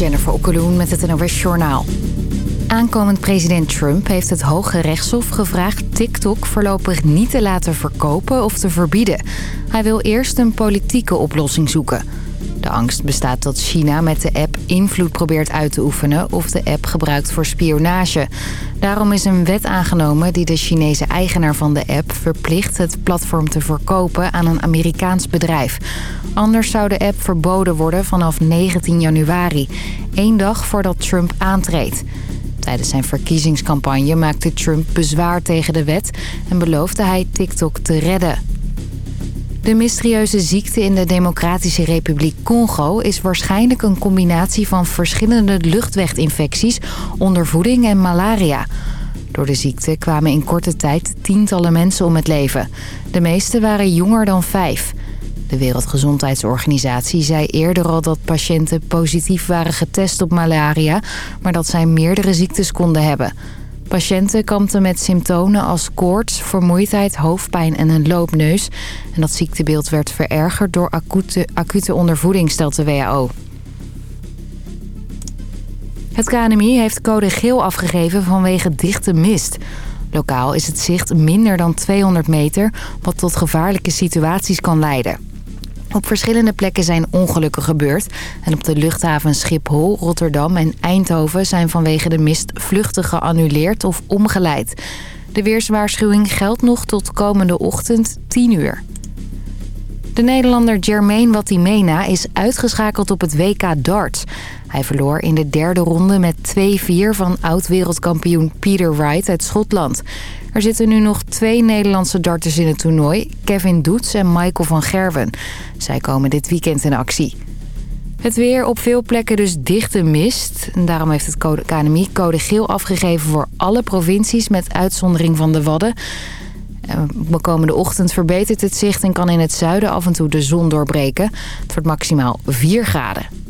Jennifer Okkeloen met het NOS Journaal. Aankomend president Trump heeft het Hoge Rechtshof gevraagd TikTok voorlopig niet te laten verkopen of te verbieden. Hij wil eerst een politieke oplossing zoeken. De angst bestaat dat China met de app invloed probeert uit te oefenen... of de app gebruikt voor spionage. Daarom is een wet aangenomen die de Chinese eigenaar van de app... verplicht het platform te verkopen aan een Amerikaans bedrijf. Anders zou de app verboden worden vanaf 19 januari. één dag voordat Trump aantreedt. Tijdens zijn verkiezingscampagne maakte Trump bezwaar tegen de wet... en beloofde hij TikTok te redden. De mysterieuze ziekte in de Democratische Republiek Congo... is waarschijnlijk een combinatie van verschillende luchtweginfecties... ondervoeding en malaria. Door de ziekte kwamen in korte tijd tientallen mensen om het leven. De meeste waren jonger dan vijf. De Wereldgezondheidsorganisatie zei eerder al dat patiënten positief waren getest op malaria... maar dat zij meerdere ziektes konden hebben... Patiënten kampten met symptomen als koorts, vermoeidheid, hoofdpijn en een loopneus. En dat ziektebeeld werd verergerd door acute, acute ondervoeding, stelt de WHO. Het KNMI heeft code geel afgegeven vanwege dichte mist. Lokaal is het zicht minder dan 200 meter, wat tot gevaarlijke situaties kan leiden. Op verschillende plekken zijn ongelukken gebeurd. En op de luchthaven Schiphol, Rotterdam en Eindhoven... zijn vanwege de mist vluchten geannuleerd of omgeleid. De weerswaarschuwing geldt nog tot komende ochtend 10 uur. De Nederlander Jermaine Watimena is uitgeschakeld op het WK darts. Hij verloor in de derde ronde met 2-4 van oud-wereldkampioen Peter Wright uit Schotland. Er zitten nu nog twee Nederlandse darters in het toernooi. Kevin Doets en Michael van Gerwen. Zij komen dit weekend in actie. Het weer op veel plekken dus dichte mist. En daarom heeft het KNMI code geel afgegeven voor alle provincies... met uitzondering van de Wadden. De komende ochtend verbetert het zicht en kan in het zuiden af en toe de zon doorbreken. Het wordt maximaal 4 graden.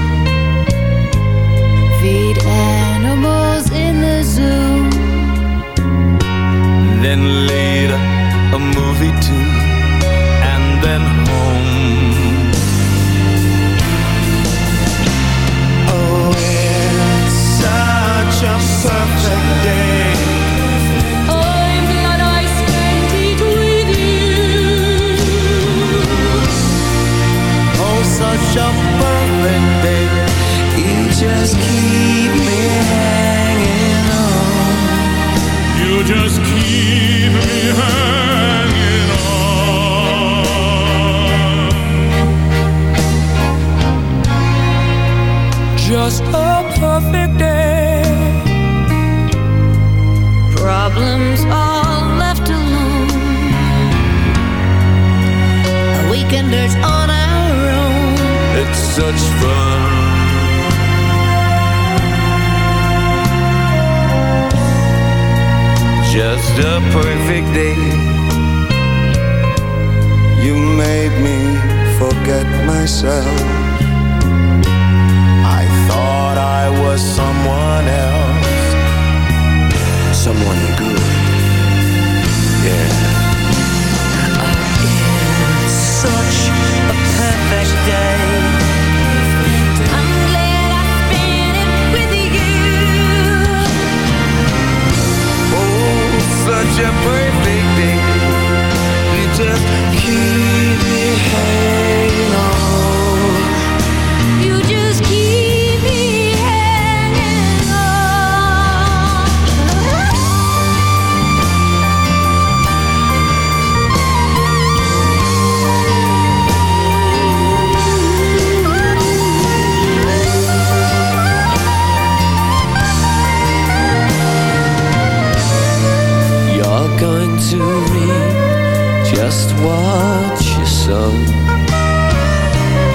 just watch you sung.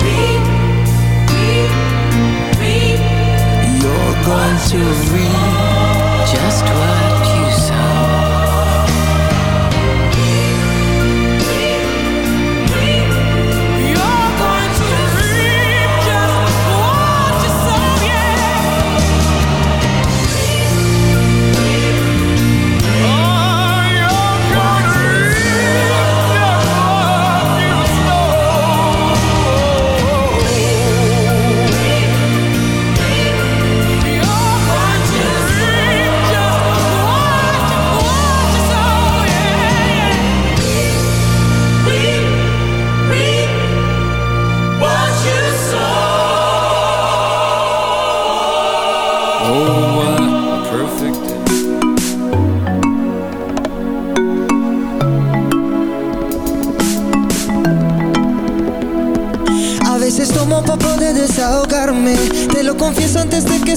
Reap, reap, reap. You're going to read just what.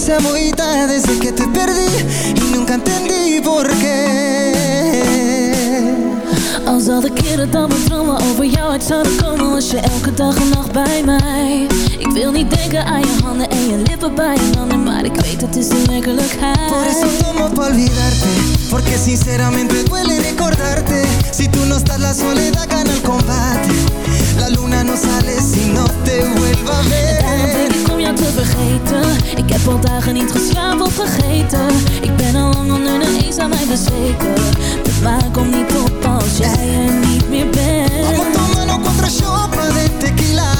Sea muy tarde Desde que te perdí y nunca entendí por qué. Als al de keren dat mijn dromen over jou uit zouden komen Was je elke dag en nacht bij mij. Ik wil niet denken aan je handen en je lippen bij je handen Maar ik weet het is de werkelijkheid. Por eso tomo pa' olvidarte Porque sinceramente duele recordarte. Si tú no estás la soledad gana el combate. La luna no sale si no te vuelva a ver om Ik heb al dagen niet geslapen of vergeten Ik ben al lang onder de eens aan mij bezweken. De maan komt niet op als jij er niet meer Vamos bent tomando cuatro shots de tequila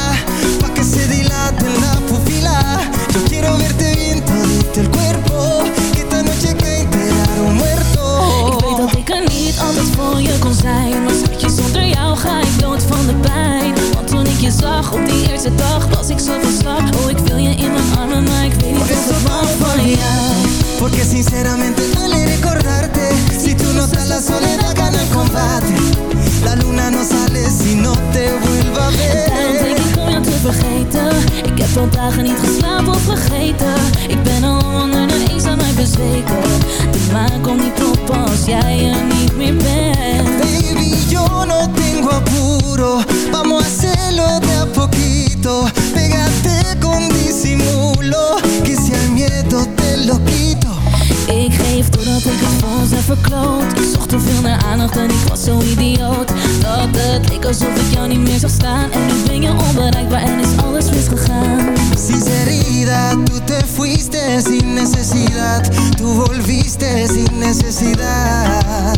jij er en ik was zo idioot. Dat het leek alsof ik jou niet meer zag staan. En nu ben je onbereikbaar en is alles misgegaan. Sinceridad, tú te fuiste sin necesidad. Tú volviste sin necesidad.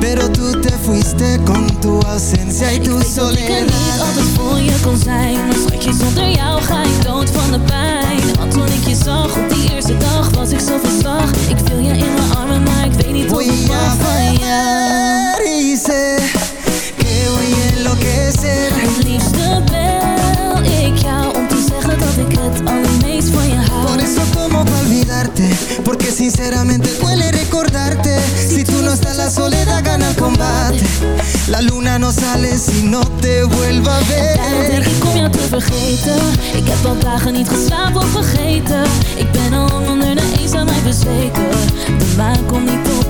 Pero tú te fuiste con tu ausencia y Ik tu weet dat ik er niet soledad. altijd voor je kon zijn. Maar schatje, zonder jou ga ik dood van de pijn. Want toen ik je zag op die eerste dag Was ik zo van slag. Ik viel je in mijn armen, maar ik weet niet of ik van jou enloquecer Het liefste bel ik jou Om te zeggen dat ik het allermeest van je Por hou eso como pa' olvidarte Porque sinceramente duele recordarte. Si tú no estás la soledad gana el combate. La luna no sale si no te vuelva a Daarom denk ver ik om jou te vergeten. Ik heb al dagen niet geslapen of vergeten. Ik ben al onder de eens aan mij bezweken. De maan komt niet op